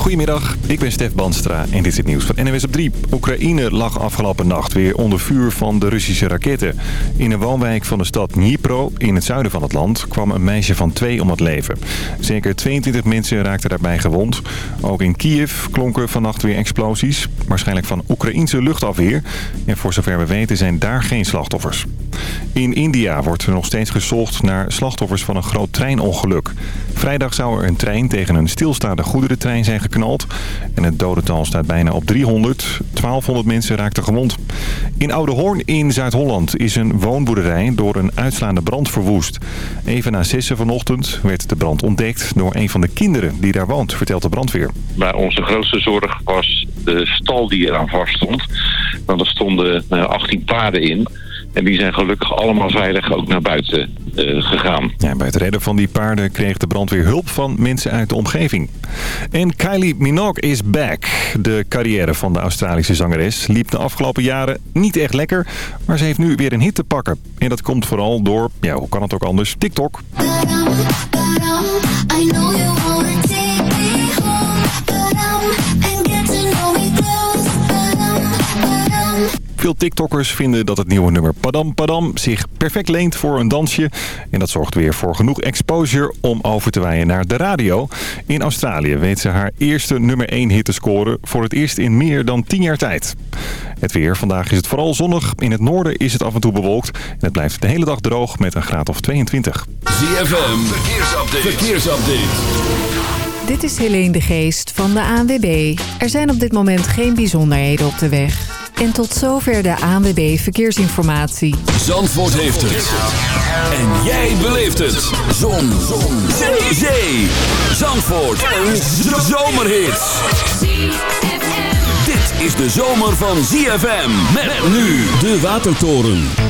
Goedemiddag, ik ben Stef Banstra en dit is het nieuws van NWS op 3. Oekraïne lag afgelopen nacht weer onder vuur van de Russische raketten. In een woonwijk van de stad Dnipro, in het zuiden van het land, kwam een meisje van twee om het leven. Zeker 22 mensen raakten daarbij gewond. Ook in Kiev klonken vannacht weer explosies, waarschijnlijk van Oekraïnse luchtafweer. En voor zover we weten zijn daar geen slachtoffers. In India wordt er nog steeds gezocht naar slachtoffers van een groot treinongeluk. Vrijdag zou er een trein tegen een stilstaande goederentrein zijn geknald. En het dodental staat bijna op 300. 1200 mensen raakten gewond. In Oudehoorn in Zuid-Holland is een woonboerderij door een uitslaande brand verwoest. Even na zessen vanochtend werd de brand ontdekt door een van de kinderen die daar woont, vertelt de brandweer. Maar onze grootste zorg was de stal die eraan vaststond. Want er stonden 18 paarden in. En die zijn gelukkig allemaal veilig ook naar buiten uh, gegaan. Ja, bij het redden van die paarden kreeg de brandweer hulp van mensen uit de omgeving. En Kylie Minogue is back. De carrière van de Australische zangeres liep de afgelopen jaren niet echt lekker. Maar ze heeft nu weer een hit te pakken. En dat komt vooral door, ja, hoe kan het ook anders, TikTok. Veel TikTokkers vinden dat het nieuwe nummer Padam Padam zich perfect leent voor een dansje. En dat zorgt weer voor genoeg exposure om over te wijden naar de radio. In Australië weet ze haar eerste nummer 1 hit te scoren voor het eerst in meer dan 10 jaar tijd. Het weer. Vandaag is het vooral zonnig. In het noorden is het af en toe bewolkt. En het blijft de hele dag droog met een graad of 22. ZFM. Verkeersupdate. Verkeersupdate. Dit is Helene de Geest van de ANWB. Er zijn op dit moment geen bijzonderheden op de weg. En tot zover de ANWB Verkeersinformatie. Zandvoort heeft het. En jij beleeft het. Zon. Zon. Zee. Zee. Zandvoort. Een zomerhit. Dit is de zomer van ZFM. Met nu de Watertoren.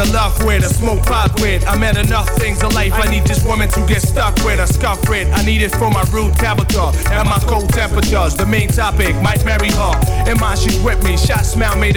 in love with, I smoke pot with. I met enough things in life. I need this woman to get stuck with, a scuff with. I need it for my rude character and my cold temperatures. The main topic might marry her. In mind, she's with me. Shot smile made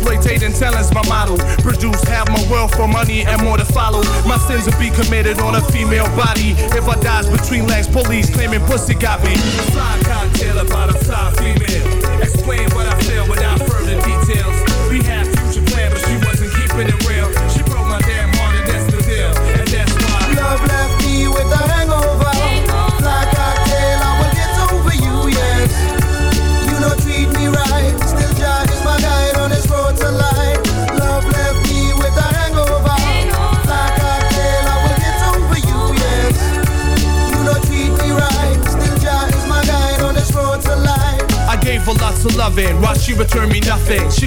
exploitating talent's my model. Produce half my wealth for money and more to follow. My sins will be committed on a female body. If I dies between legs, police claiming pussy got me. Fly cocktail about a fly female. Explain returned. She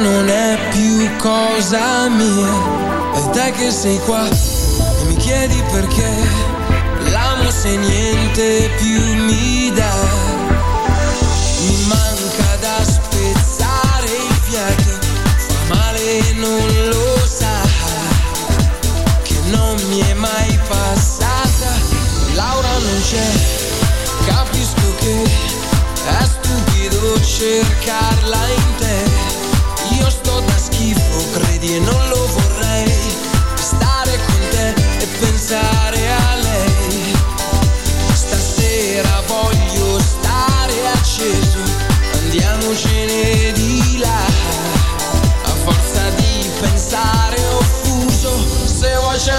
non è più cosa mia. E te che sei qua e mi chiedi perché. L'amo se niente più mi dà. Mi manca da spezzare il fiato. Fa male e non lo sa. Che non mi è mai passata. Laura non c'è, capisco che è stupido cercarla in credi e non lo vorrei. Stare con te e pensare a lei. Stasera voglio stare acceso. Andiamocene di là. A forza di pensare offuso Se vuoi ci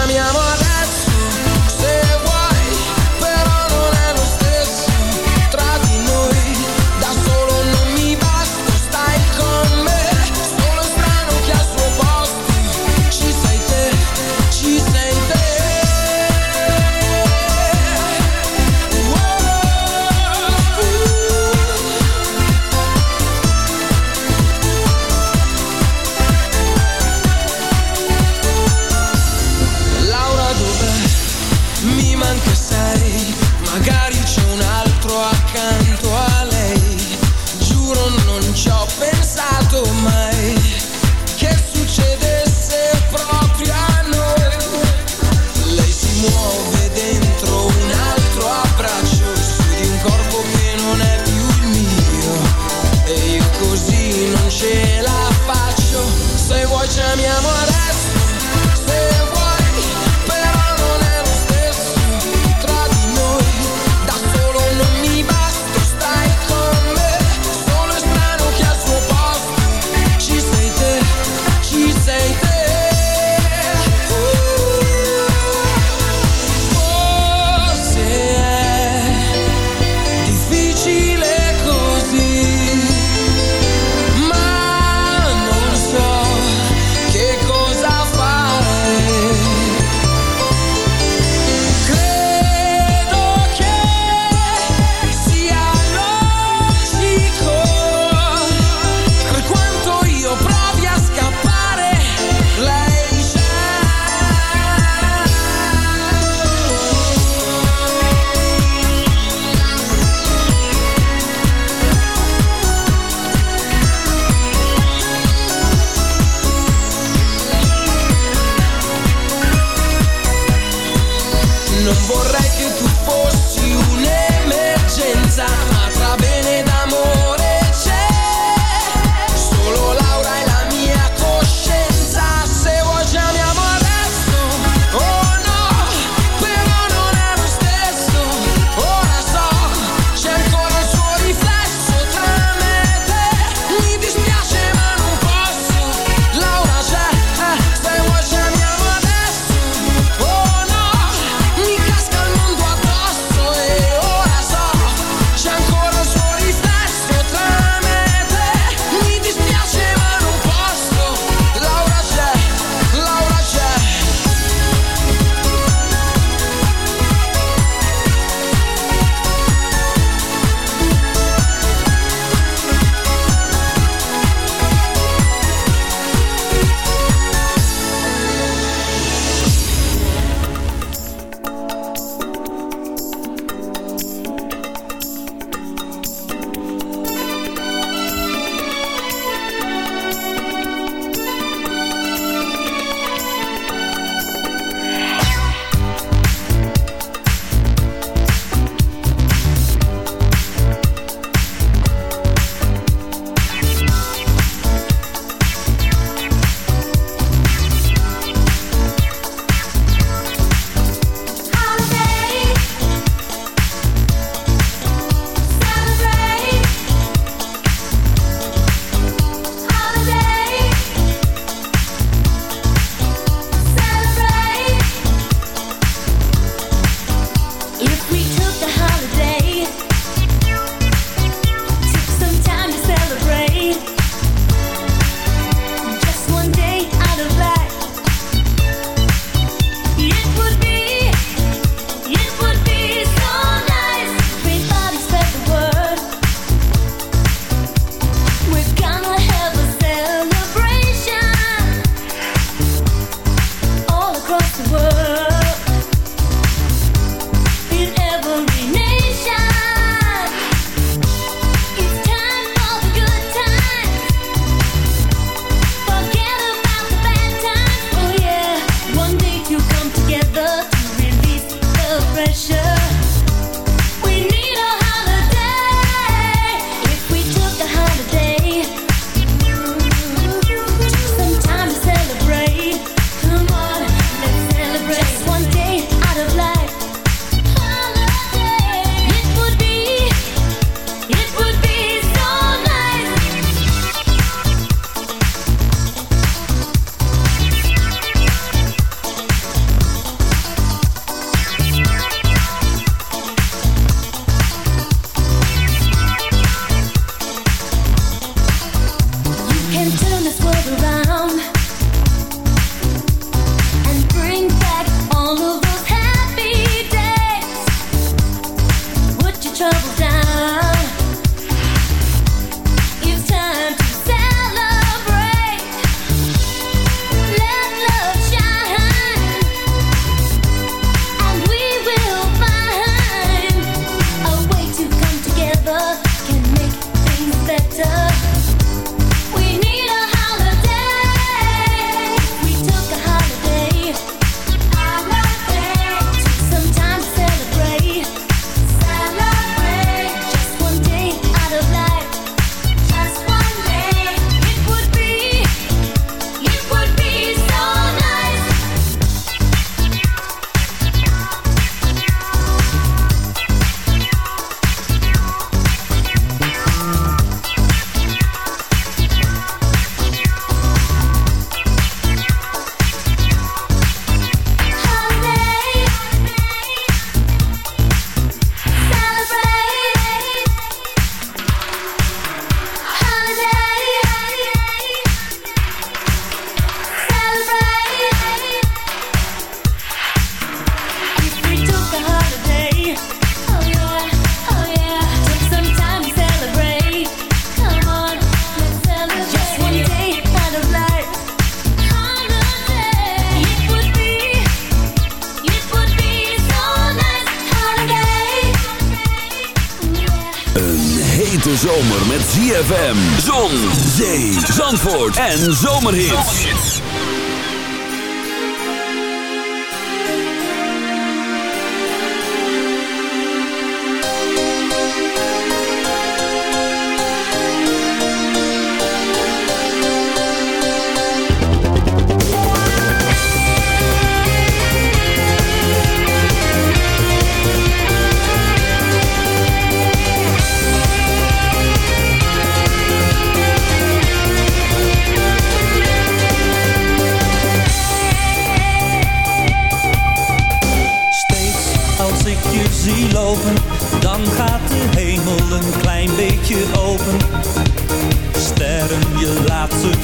zomerhit.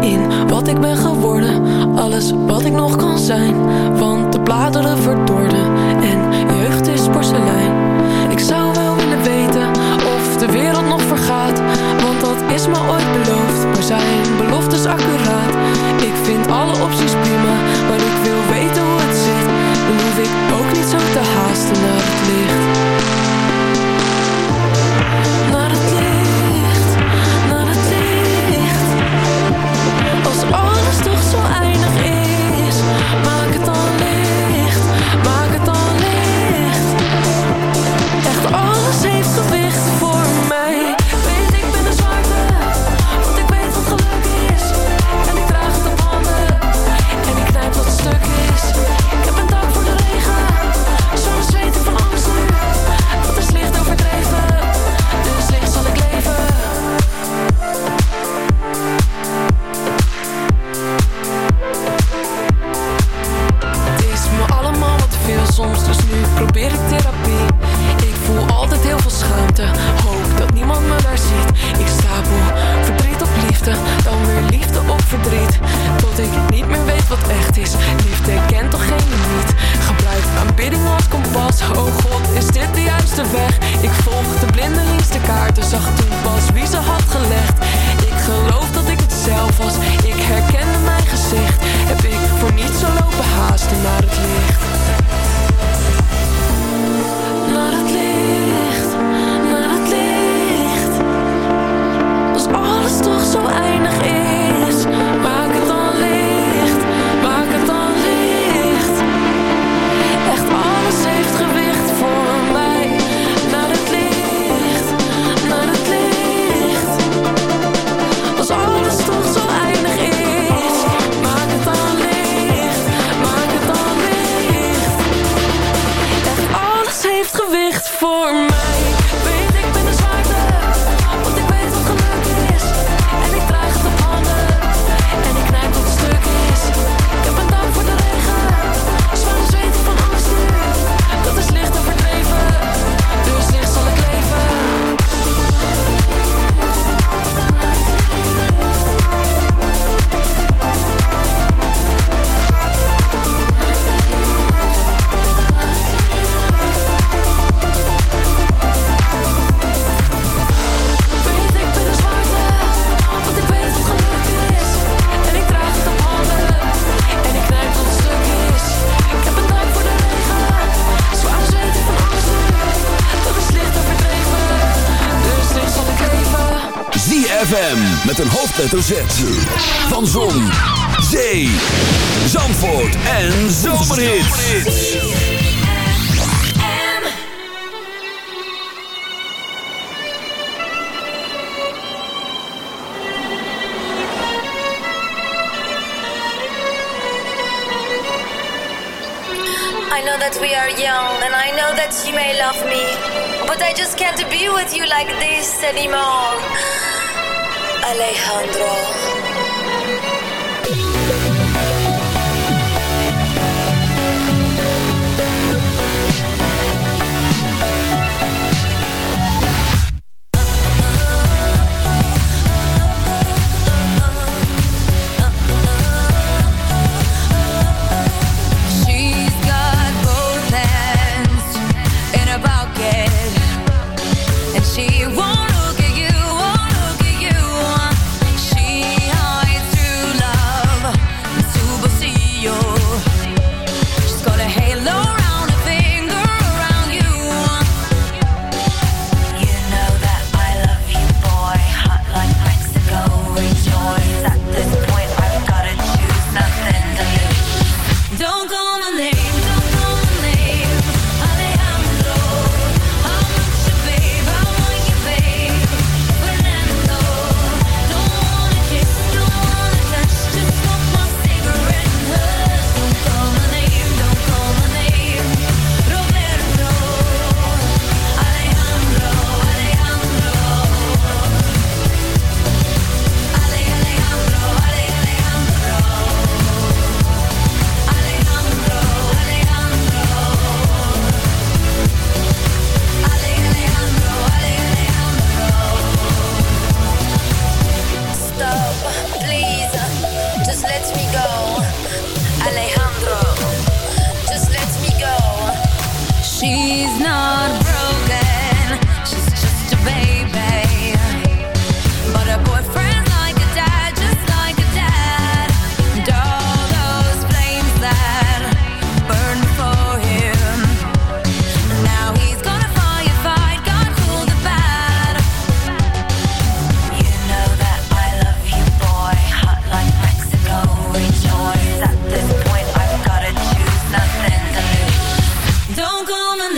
in wat ik ben geworden. Alles wat ik nog kan zijn, want de bladeren verdorden en jeugd is porselein. Ik zou wel willen weten of de wereld nog vergaat, want dat is me ooit beloofd. Maar zijn beloftes accuraat? Ik vind alle opties prima, maar ik wil weten hoe het zit. Dan hoef ik ook niet zo te haasten naar het licht. Met een hoofdletter Z. Van Zon, Zee, Zandvoort en Zomerhits. I know that we are young and I know that you may love me. But I just can't be with you like this anymore. Alejandro.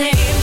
name.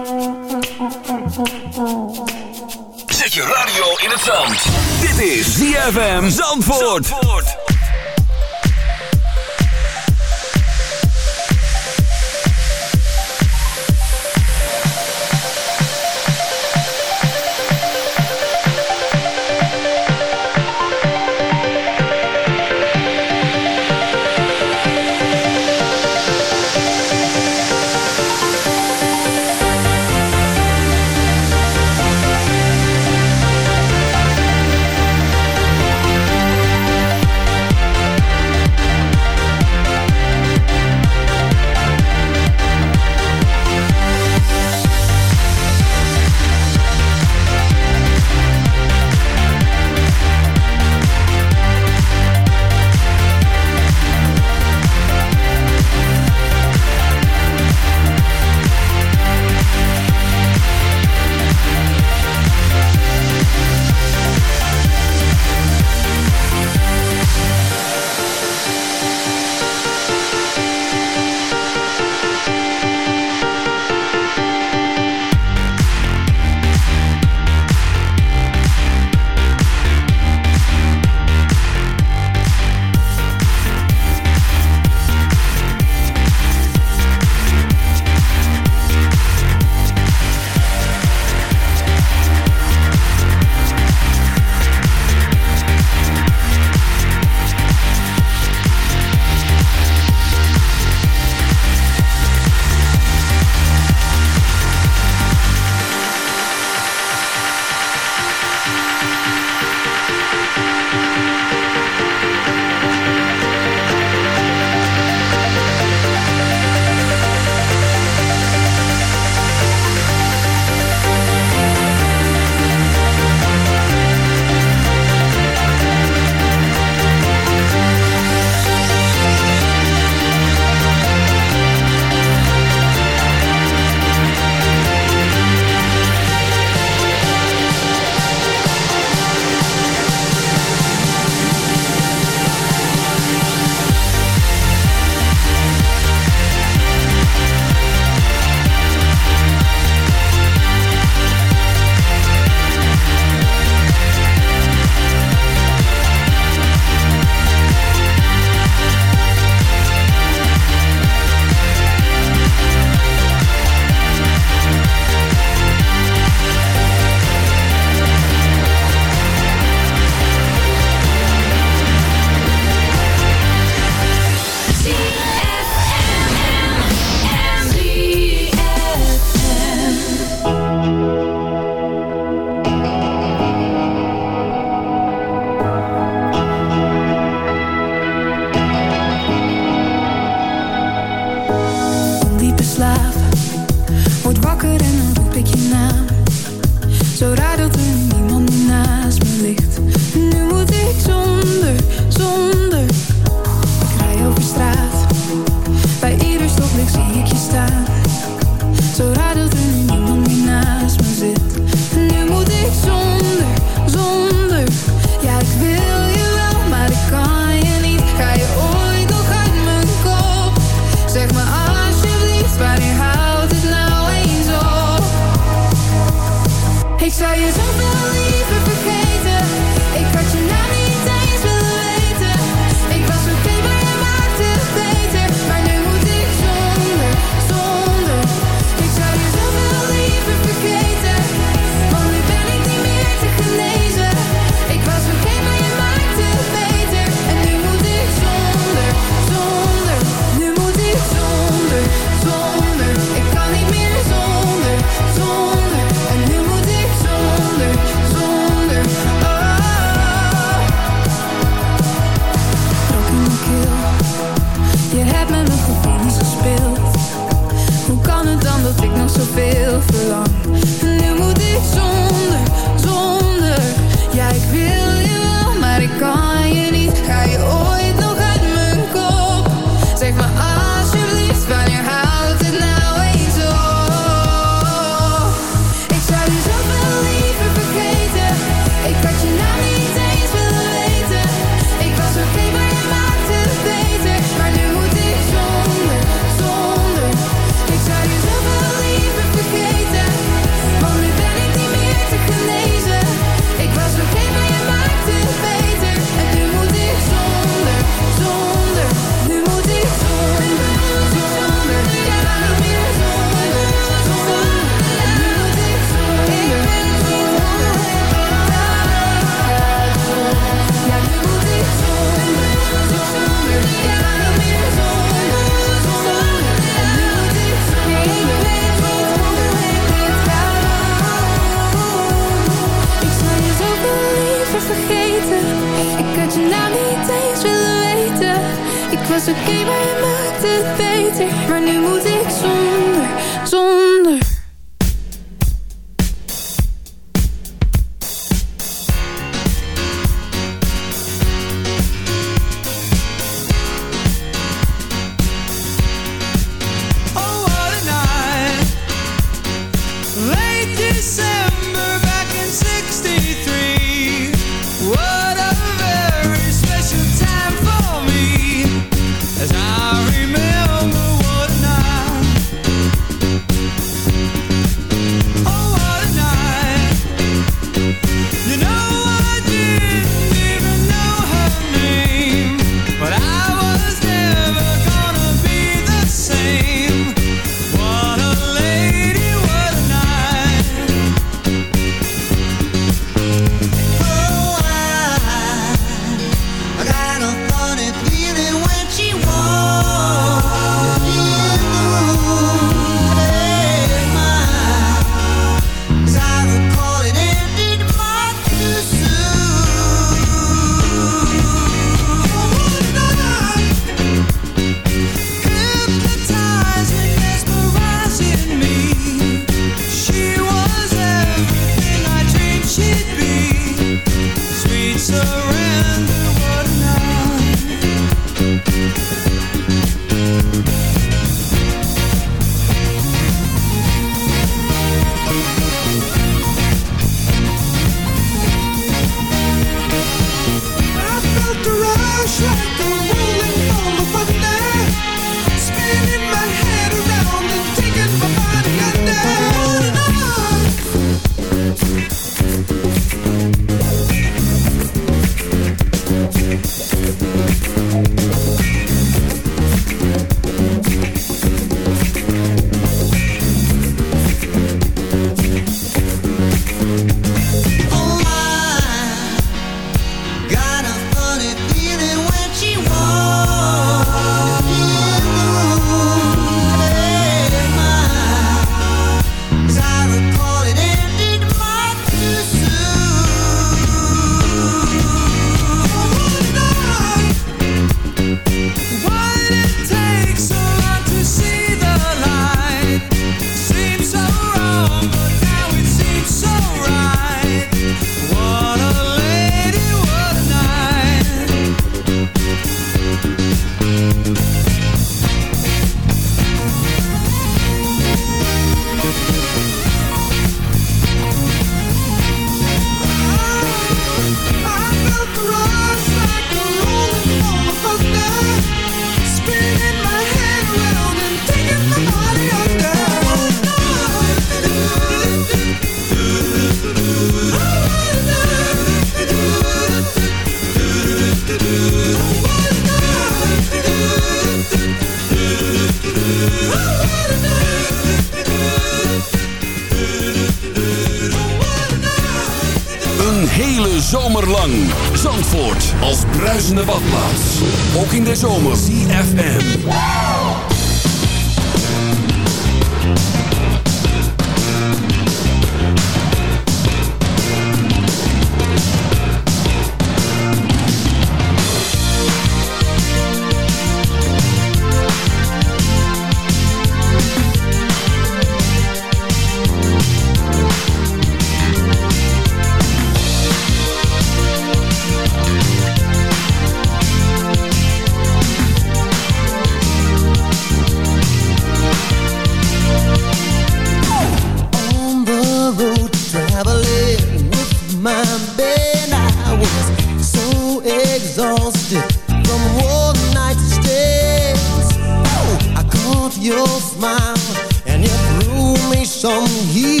exhausted from one night stands. Oh, I caught your smile and it threw me some heat.